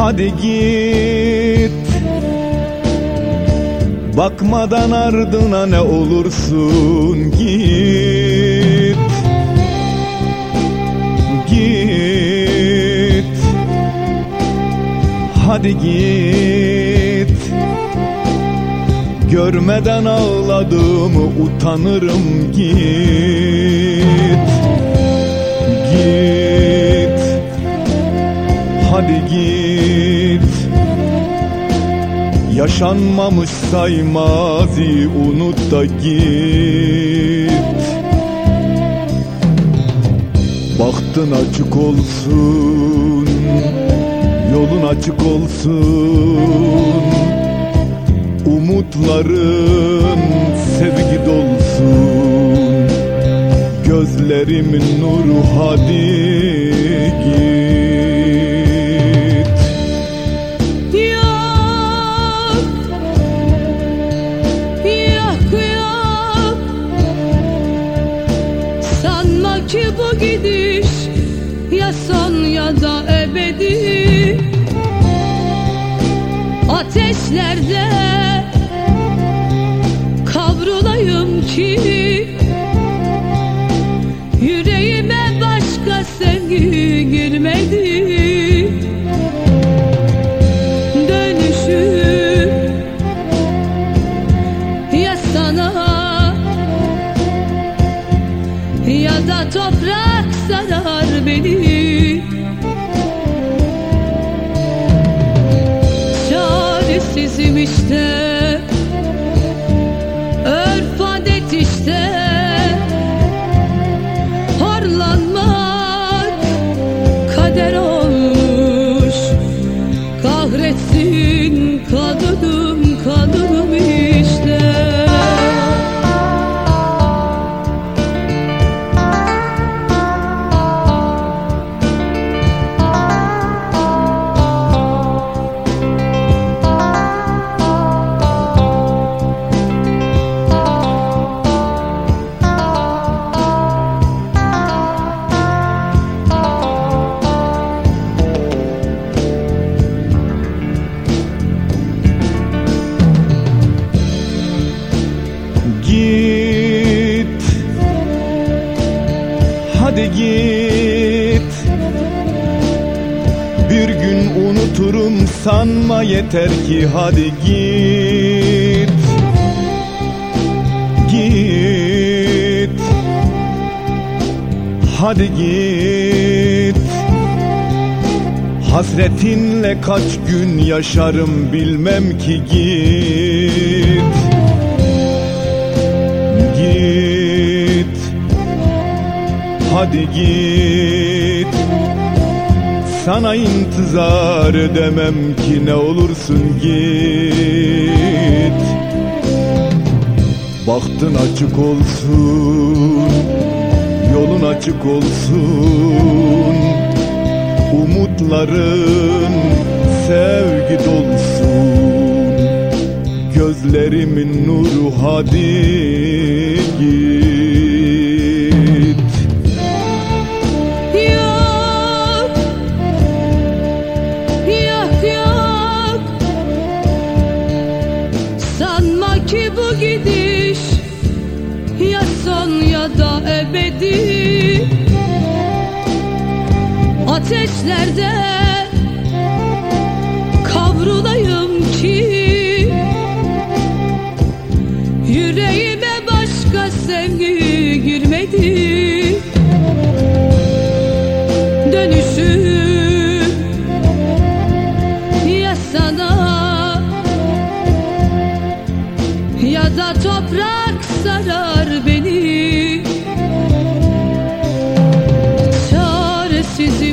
Hadi git. Bakmadan ardına ne olursun git. Git. Hadi git. Görmeden ağladığımı utanırım git. Git Hadi git. Yaşanmamış saymazi unut da git. Bahtın açık olsun Yolun açık olsun. Umutların sevgi dolsun. Gözlerimin nuru hadi Ki bu gidiş Ya son ya da ebedi. Ateşlerde Kavrulayım ki toprak sarar beni. Çaresizim işte Örf adet işte. Horlanmak kader olmuş. Kahretsin kadınım kadınım unuturum sanma yeter ki hadi git. Git. Hadi git. Hasretinle kaç gün yaşarım bilmem ki git. Git. Hadi git Sana intizar edemem ki ne olursun git. Bahtın açık olsun Yolun açık olsun. Umutların sevgi dolsun. Gözlerimin nuru hadi git dillerde kavrulayım ki yüreğime başka sevgi girmedi. Dönüşüm ya sana ya da toprak sarar beni. Çaresizim.